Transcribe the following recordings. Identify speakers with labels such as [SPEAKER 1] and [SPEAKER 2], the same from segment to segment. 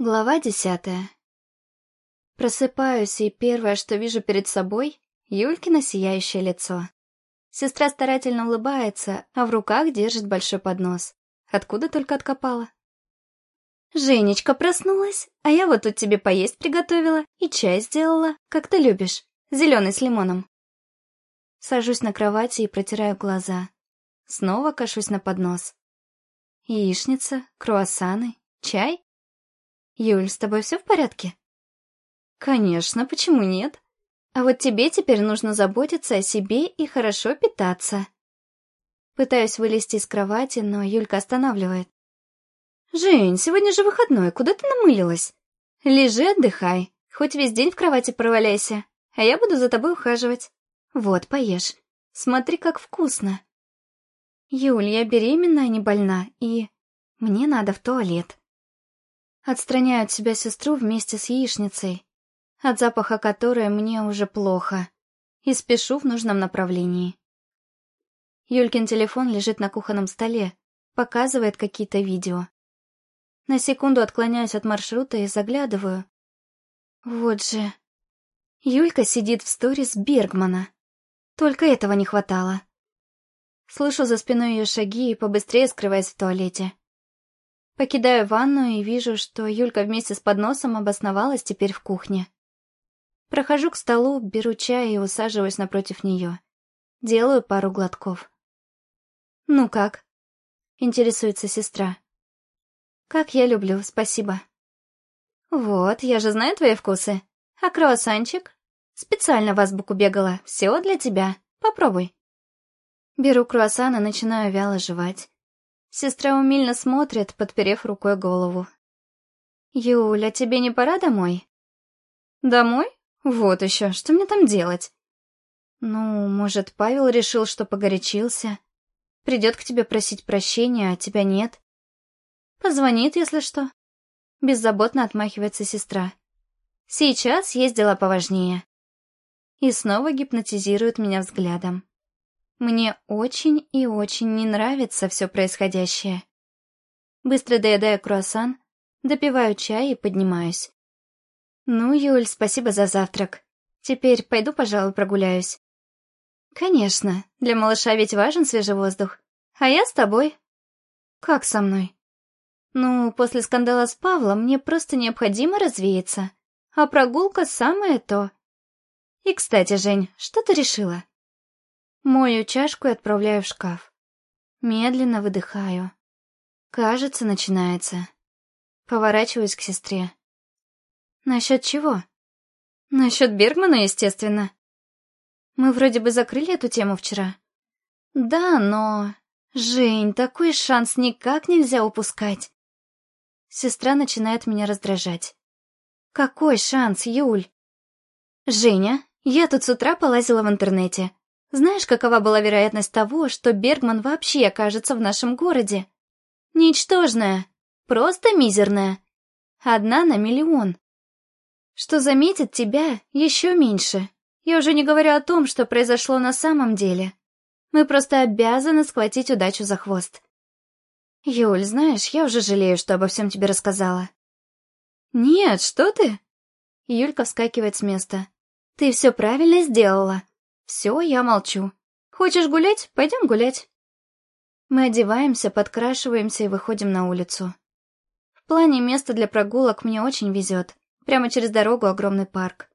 [SPEAKER 1] Глава десятая. Просыпаюсь, и первое, что вижу перед собой — Юлькино сияющее лицо. Сестра старательно улыбается, а в руках держит большой поднос. Откуда только откопала? «Женечка проснулась, а я вот тут тебе поесть приготовила и чай сделала, как ты любишь, зеленый с лимоном». Сажусь на кровати и протираю глаза. Снова кашусь на поднос. Яичница, круассаны, чай? «Юль, с тобой все в порядке?» «Конечно, почему нет? А вот тебе теперь нужно заботиться о себе и хорошо питаться». Пытаюсь вылезти из кровати, но Юлька останавливает. «Жень, сегодня же выходной, куда ты намылилась? Лежи, отдыхай, хоть весь день в кровати проваляйся, а я буду за тобой ухаживать. Вот, поешь. Смотри, как вкусно». «Юль, я беременна, а не больна, и... мне надо в туалет». Отстраняю от себя сестру вместе с яичницей, от запаха которой мне уже плохо, и спешу в нужном направлении. Юлькин телефон лежит на кухонном столе, показывает какие-то видео. На секунду отклоняюсь от маршрута и заглядываю. Вот же. Юлька сидит в сторис Бергмана. Только этого не хватало. Слышу за спиной ее шаги и побыстрее скрываясь в туалете. Покидаю ванную и вижу, что Юлька вместе с подносом обосновалась теперь в кухне. Прохожу к столу, беру чай и усаживаюсь напротив нее. Делаю пару глотков. «Ну как?» — интересуется сестра. «Как я люблю, спасибо». «Вот, я же знаю твои вкусы. А круассанчик? Специально в азбуку бегала. Все для тебя. Попробуй». Беру круассан и начинаю вяло жевать. Сестра умильно смотрит, подперев рукой голову. «Юля, тебе не пора домой?» «Домой? Вот еще, что мне там делать?» «Ну, может, Павел решил, что погорячился. Придет к тебе просить прощения, а тебя нет. Позвонит, если что». Беззаботно отмахивается сестра. «Сейчас есть дела поважнее». И снова гипнотизирует меня взглядом. Мне очень и очень не нравится все происходящее. Быстро доедаю круассан, допиваю чай и поднимаюсь. Ну, Юль, спасибо за завтрак. Теперь пойду, пожалуй, прогуляюсь. Конечно, для малыша ведь важен свежий воздух. А я с тобой. Как со мной? Ну, после скандала с Павлом мне просто необходимо развеяться. А прогулка самое то. И, кстати, Жень, что ты решила? Мою чашку и отправляю в шкаф. Медленно выдыхаю. Кажется, начинается. Поворачиваюсь к сестре. Насчет чего? Насчет Бергмана, естественно. Мы вроде бы закрыли эту тему вчера. Да, но... Жень, такой шанс никак нельзя упускать. Сестра начинает меня раздражать. Какой шанс, Юль? Женя, я тут с утра полазила в интернете. Знаешь, какова была вероятность того, что Бергман вообще окажется в нашем городе? Ничтожная. Просто мизерная. Одна на миллион. Что заметит тебя еще меньше. Я уже не говорю о том, что произошло на самом деле. Мы просто обязаны схватить удачу за хвост. Юль, знаешь, я уже жалею, что обо всем тебе рассказала. Нет, что ты? Юлька вскакивает с места. Ты все правильно сделала. Все, я молчу. Хочешь гулять? Пойдем гулять. Мы одеваемся, подкрашиваемся и выходим на улицу. В плане места для прогулок мне очень везет. Прямо через дорогу огромный парк.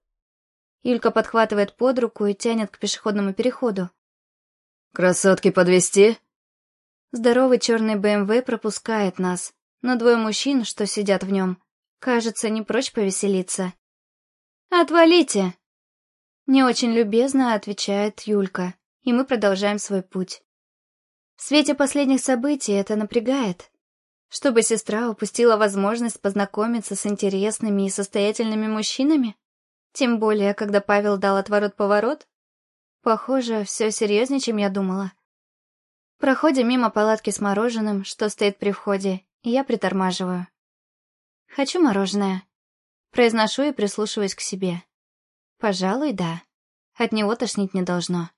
[SPEAKER 1] Юлька подхватывает под руку и тянет к пешеходному переходу.
[SPEAKER 2] «Красотки подвести?
[SPEAKER 1] Здоровый черный БМВ пропускает нас, но двое мужчин, что сидят в нем, кажется, не прочь повеселиться. «Отвалите!» Не очень любезно отвечает Юлька, и мы продолжаем свой путь. В свете последних событий это напрягает. Чтобы сестра упустила возможность познакомиться с интересными и состоятельными мужчинами? Тем более, когда Павел дал отворот-поворот? Похоже, все серьезнее, чем я думала. Проходим мимо палатки с мороженым, что стоит при входе, я притормаживаю. Хочу мороженое. Произношу и прислушиваюсь к себе. Пожалуй, да. От него тошнить не должно.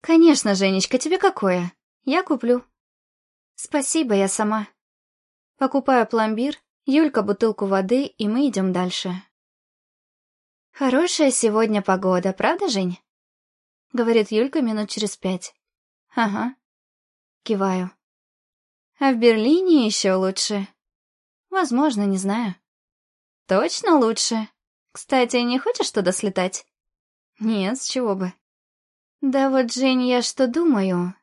[SPEAKER 1] Конечно, Женечка, тебе какое? Я куплю. Спасибо, я сама. Покупаю пломбир, Юлька бутылку воды, и мы идем дальше. «Хорошая сегодня погода, правда, Жень?» — говорит Юлька минут через пять. «Ага». Киваю. «А в Берлине еще лучше?» «Возможно, не знаю». «Точно лучше? Кстати, не хочешь туда слетать?» «Нет, с чего бы». «Да вот, Жень, я что думаю?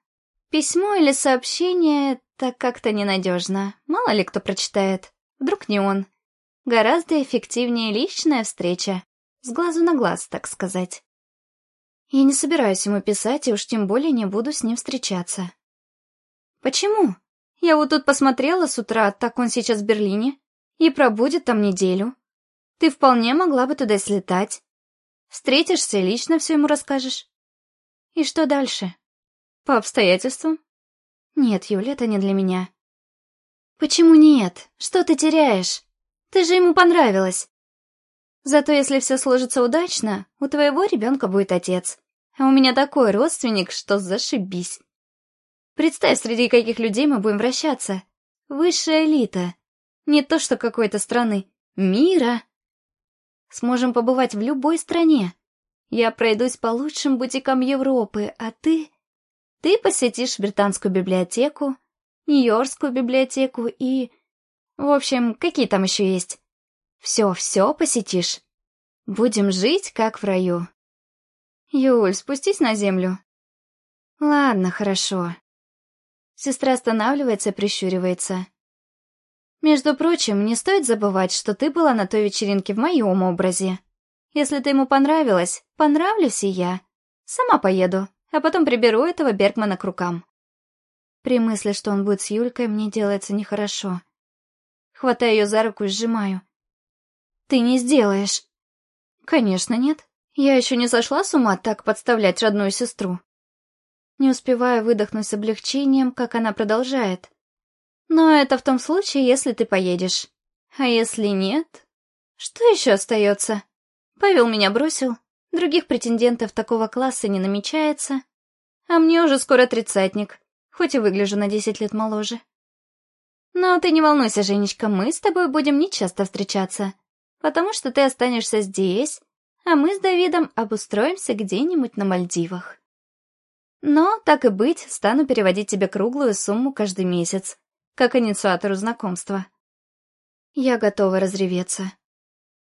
[SPEAKER 1] Письмо или сообщение — это как-то ненадежно. Мало ли кто прочитает. Вдруг не он. Гораздо эффективнее личная встреча. С глазу на глаз, так сказать. Я не собираюсь ему писать, и уж тем более не буду с ним встречаться. Почему? Я вот тут посмотрела с утра, так он сейчас в Берлине, и пробудет там неделю. Ты вполне могла бы туда слетать. Встретишься и лично все ему расскажешь. И что дальше? По обстоятельствам? Нет, Юля, это не для меня. Почему нет? Что ты теряешь? Ты же ему понравилась. Зато если все сложится удачно, у твоего ребенка будет отец. А у меня такой родственник, что зашибись. Представь, среди каких людей мы будем вращаться. Высшая элита. Не то что какой-то страны. Мира. Сможем побывать в любой стране. Я пройдусь по лучшим бутикам Европы, а ты... Ты посетишь британскую библиотеку, Нью-Йоркскую библиотеку и... В общем, какие там еще есть? Все, все посетишь. Будем жить, как в раю. Юль, спустись на землю. Ладно, хорошо. Сестра останавливается, прищуривается. Между прочим, не стоит забывать, что ты была на той вечеринке в моем образе. Если ты ему понравилась, понравлюсь и я. Сама поеду, а потом приберу этого Бергмана к рукам. При мысли, что он будет с Юлькой, мне делается нехорошо. Хватаю ее за руку и сжимаю. Ты не сделаешь. Конечно, нет. Я еще не сошла с ума так подставлять родную сестру. Не успеваю выдохнуть с облегчением, как она продолжает. Но это в том случае, если ты поедешь. А если нет? Что еще остается? Павел меня бросил. Других претендентов такого класса не намечается. А мне уже скоро тридцатник, хоть и выгляжу на десять лет моложе. Но ты не волнуйся, Женечка, мы с тобой будем нечасто встречаться потому что ты останешься здесь, а мы с Давидом обустроимся где-нибудь на Мальдивах. Но, так и быть, стану переводить тебе круглую сумму каждый месяц, как инициатору знакомства. Я готова разреветься.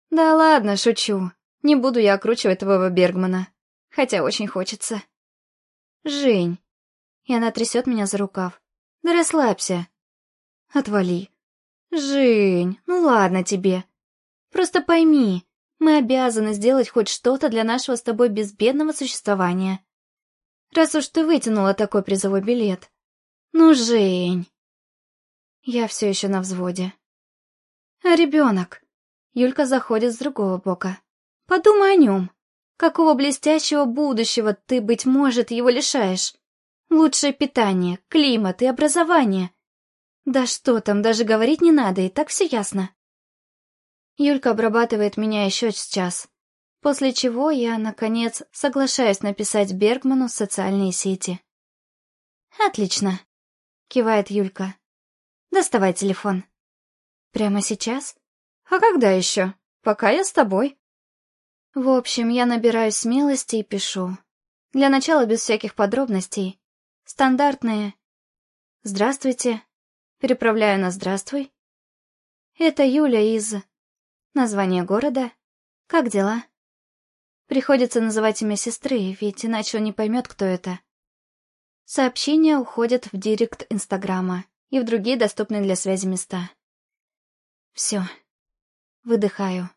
[SPEAKER 1] Да ладно, шучу. Не буду я окручивать твоего Бергмана, хотя очень хочется. Жень. И она трясет меня за рукав. Да расслабься. Отвали. Жень, ну ладно тебе. Просто пойми, мы обязаны сделать хоть что-то для нашего с тобой безбедного существования. Раз уж ты вытянула такой призовой билет. Ну, Жень. Я все еще на взводе. А ребенок? Юлька заходит с другого бока. Подумай о нем. Какого блестящего будущего ты, быть может, его лишаешь? Лучшее питание, климат и образование. Да что там, даже говорить не надо, и так все ясно. Юлька обрабатывает меня еще сейчас, после чего я, наконец, соглашаюсь написать Бергману в социальные сети. «Отлично», — кивает Юлька. «Доставай телефон». «Прямо сейчас? А когда еще? Пока я с тобой». В общем, я набираю смелости и пишу. Для начала без всяких подробностей. Стандартные «Здравствуйте». Переправляю на «Здравствуй». Это Юля из Название города? Как дела? Приходится называть имя сестры, ведь иначе он не поймет, кто это. Сообщения уходят в директ Инстаграма и в другие доступные для связи места. Все. Выдыхаю.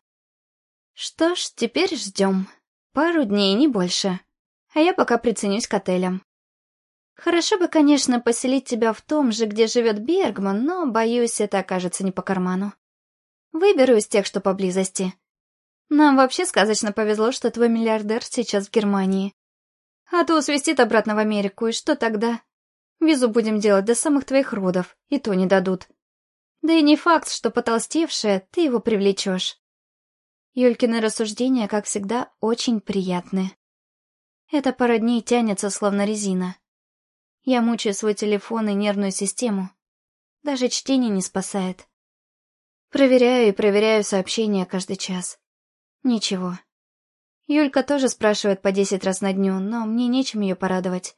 [SPEAKER 1] Что ж, теперь ждем. Пару дней, не больше. А я пока приценюсь к отелям. Хорошо бы, конечно, поселить тебя в том же, где живет Бергман, но, боюсь, это окажется не по карману. Выберу из тех, что поблизости. Нам вообще сказочно повезло, что твой миллиардер сейчас в Германии. А то свистит обратно в Америку, и что тогда? Визу будем делать до самых твоих родов, и то не дадут. Да и не факт, что потолстевшая, ты его привлечешь. Юлькины рассуждения, как всегда, очень приятны. Эта пара дней тянется, словно резина. Я мучаю свой телефон и нервную систему. Даже чтение не спасает. Проверяю и проверяю сообщения каждый час. Ничего. Юлька тоже спрашивает по десять раз на дню, но мне нечем ее порадовать.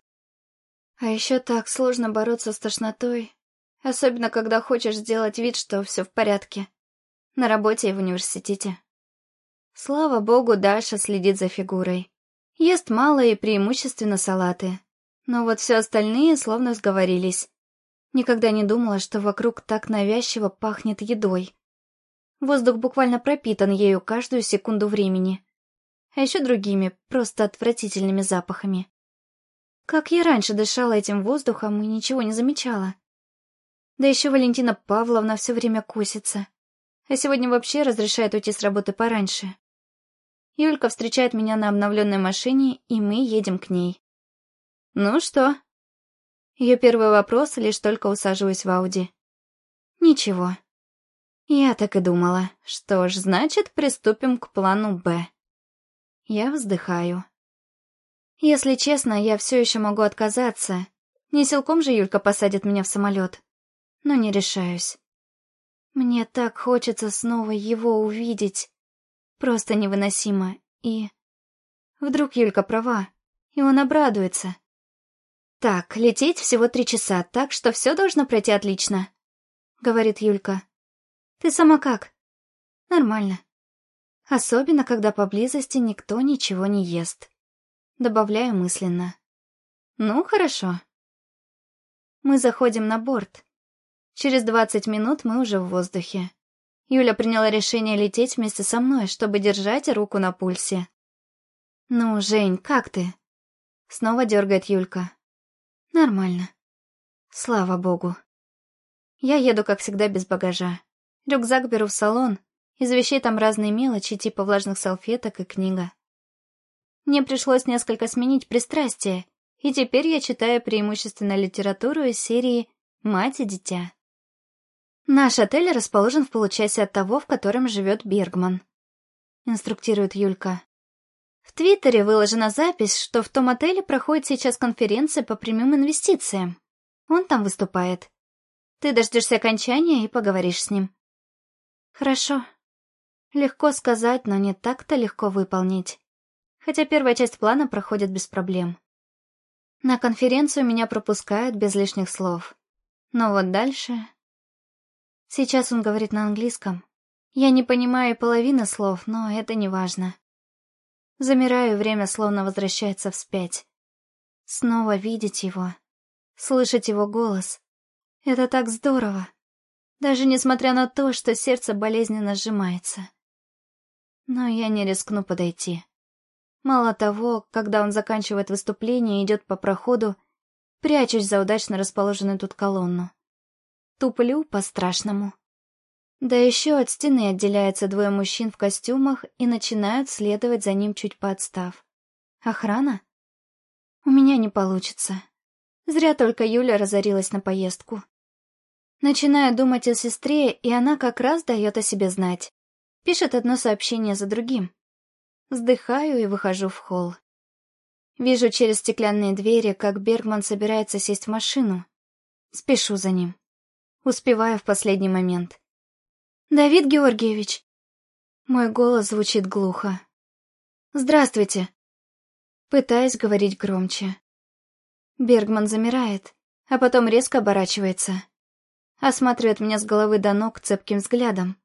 [SPEAKER 1] А еще так сложно бороться с тошнотой, особенно когда хочешь сделать вид, что все в порядке. На работе и в университете. Слава богу, Даша следит за фигурой. Ест мало и преимущественно салаты. Но вот все остальные словно сговорились. Никогда не думала, что вокруг так навязчиво пахнет едой. Воздух буквально пропитан ею каждую секунду времени. А еще другими, просто отвратительными запахами. Как я раньше дышала этим воздухом и ничего не замечала. Да еще Валентина Павловна все время косится. А сегодня вообще разрешает уйти с работы пораньше. Юлька встречает меня на обновленной машине, и мы едем к ней. «Ну что?» Ее первый вопрос, лишь только усаживаюсь в Ауди. «Ничего». Я так и думала. Что ж, значит, приступим к плану «Б». Я вздыхаю. Если честно, я все еще могу отказаться. Не силком же Юлька посадит меня в самолет. Но не решаюсь. Мне так хочется снова его увидеть. Просто невыносимо. И... Вдруг Юлька права, и он обрадуется. «Так, лететь всего три часа, так что все должно пройти отлично», — говорит Юлька. «Ты сама как?» «Нормально. Особенно, когда поблизости никто ничего не ест». Добавляю мысленно. «Ну, хорошо». Мы заходим на борт. Через двадцать минут мы уже в воздухе. Юля приняла решение лететь вместе со мной, чтобы держать руку на пульсе. «Ну, Жень, как ты?» Снова дергает Юлька. «Нормально. Слава богу». Я еду, как всегда, без багажа. Рюкзак беру в салон. Из вещей там разные мелочи, типа влажных салфеток и книга. Мне пришлось несколько сменить пристрастие, и теперь я читаю преимущественно литературу из серии «Мать и дитя». Наш отель расположен в получасе от того, в котором живет Бергман. Инструктирует Юлька. В Твиттере выложена запись, что в том отеле проходит сейчас конференция по прямым инвестициям. Он там выступает. Ты дождешься окончания и поговоришь с ним. Хорошо. Легко сказать, но не так-то легко выполнить. Хотя первая часть плана проходит без проблем. На конференцию меня пропускают без лишних слов. Но вот дальше Сейчас он говорит на английском. Я не понимаю половины слов, но это не важно. Замираю, время словно возвращается вспять. Снова видеть его, слышать его голос. Это так здорово. Даже несмотря на то, что сердце болезненно сжимается. Но я не рискну подойти. Мало того, когда он заканчивает выступление и идет по проходу, прячусь за удачно расположенную тут колонну. Туплю по-страшному. Да еще от стены отделяются двое мужчин в костюмах и начинают следовать за ним чуть поотстав. Охрана? У меня не получится. Зря только Юля разорилась на поездку. Начинаю думать о сестре, и она как раз дает о себе знать. Пишет одно сообщение за другим. Вздыхаю и выхожу в холл. Вижу через стеклянные двери, как Бергман собирается сесть в машину. Спешу за ним. Успеваю в последний момент. «Давид Георгиевич!» Мой голос звучит глухо. «Здравствуйте!» Пытаюсь говорить громче. Бергман замирает, а потом резко оборачивается. Осматривает меня с головы до ног цепким взглядом.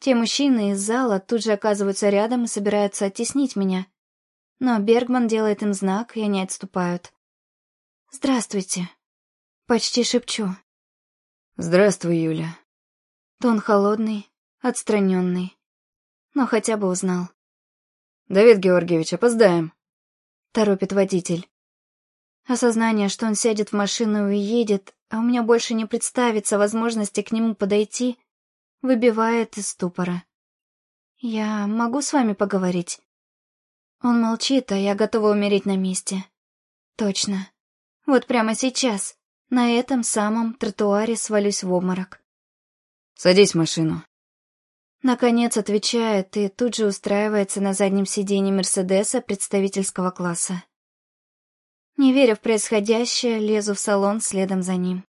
[SPEAKER 1] Те мужчины из зала тут же оказываются рядом и собираются оттеснить меня. Но Бергман делает им знак, и они отступают. «Здравствуйте!» Почти шепчу.
[SPEAKER 2] «Здравствуй, Юля».
[SPEAKER 1] Тон холодный, отстраненный. Но хотя бы узнал.
[SPEAKER 2] «Давид Георгиевич, опоздаем», —
[SPEAKER 1] торопит водитель. Осознание, что он сядет в машину и уедет, а у меня больше не представится возможности к нему подойти, выбивает из ступора. «Я могу с вами поговорить?» Он молчит, а я готова умереть на месте. Точно. Вот прямо сейчас. На этом самом тротуаре свалюсь в обморок.
[SPEAKER 2] «Садись в машину».
[SPEAKER 1] Наконец отвечает и тут же устраивается на заднем сиденье Мерседеса представительского класса. Не веря в происходящее, лезу в салон следом за ним.